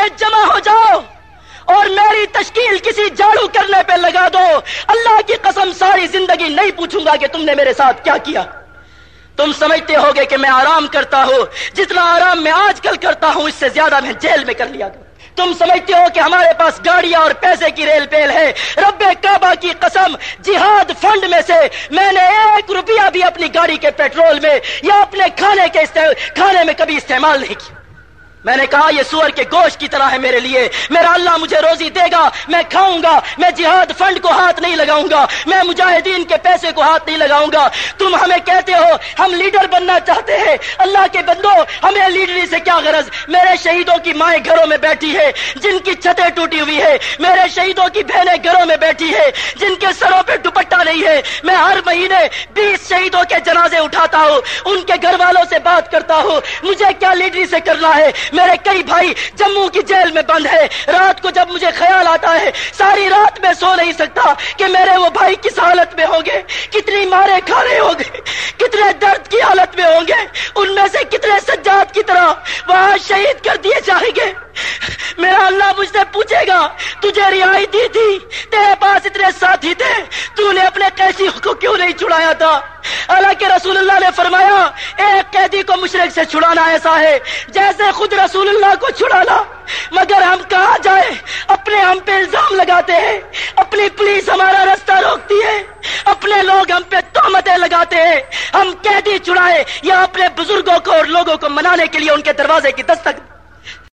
چاہے جمع ہو جاؤ اور میری تشکیل کسی جاڑو کرنے پہ لگا دو۔ اللہ کی قسم ساری زندگی نہیں پوچھوں گا کہ تم نے میرے ساتھ کیا کیا۔ تم سمجھتے ہو گے کہ میں آرام کرتا ہوں۔ جتنا آرام میں آج کل کرتا ہوں، اس سے زیادہ میں جیل میں کر لیا گا تم سمجھتے ہو کہ ہمارے پاس گاڑیاں اور پیسے کی ریل پیل ہے۔ رب کعبہ کی قسم، جہاد فنڈ میں سے میں نے ایک روپیہ بھی اپنی گاڑی کے پیٹرول میں یا اپنے کھانے کے کھانے میں کبھی استعمال نہیں کیا۔ میں نے کہا، یہ سور کے گوشت کی طرح ہے میرے لیے۔ میرا اللہ مجھے روزی دے گا، میں کھاؤں گا، میں جہاد فنڈ کو ہاتھ نہیں لگاؤں گا، میں مجاہدین کے پیسے کو ہاتھ نہیں لگاؤں گا۔ تم ہمیں کہتے ہو، ہم لیڈر بننا چاہتے ہیں۔ اللہ کے بندو، ہمیں لیڈری سے کیا غرض؟ میرے شہیدوں کی مائیں گھروں میں بیٹھی ہے، جن کی چھتیں ٹوٹی ہوئی ہے میرے شہیدوں کی بہنیں گھروں میں بیٹھی ہے جن کے سروں پہ دوپٹہ نہیں ہے۔ میں ہر مہینے بیس شہیدوں کے جنازے اٹھاتا ہوں۔ ان کے گھر والوں سے بات کرتا ہوں۔ مجھے کیا لیڈری سے کرنا ہے؟ میرے کئی بھائی جموں کی جیل میں بند ہے رات کو جب مجھے خیال آتا ہے، ساری رات میں سو نہیں سکتا کہ میرے وہ بھائی کس حالت میں ہوں گے۔ کتنی مارے کھا رہے ہوں گے، کتنے درد کی حالت میں ہوں گے۔ ان میں سے کتنے سجاد کی طرح وہاں شہید کر دیے جائیں گے۔ میرا اللہ مجھ سے پوچھے گا، تجھے رہائی دی تھی، تیرے پاس اتنے ساتھی تھے، تو نے اپنے قیدی کو کیوں نہیں چھڑایا تھا؟ حالانکہ رسول اللہ نے فرمایا، ایک قیدی کو مشرق سے چھڑانا ایسا ہے، جیسے خود رسول اللہ کو چھڑانا۔ مگر ہم کہاں جائے اپنے ہم پہ الزام لگاتے ہیں، اپنی پولیس ہمارا رستہ روکتی ہے، اپنے لوگ ہم پہ تہمتیں لگاتے ہیں۔ ہم قیدی چھڑائے یا اپنے بزرگوں کو اور لوگوں کو منانے کے لیے ان کے دروازے کی دستک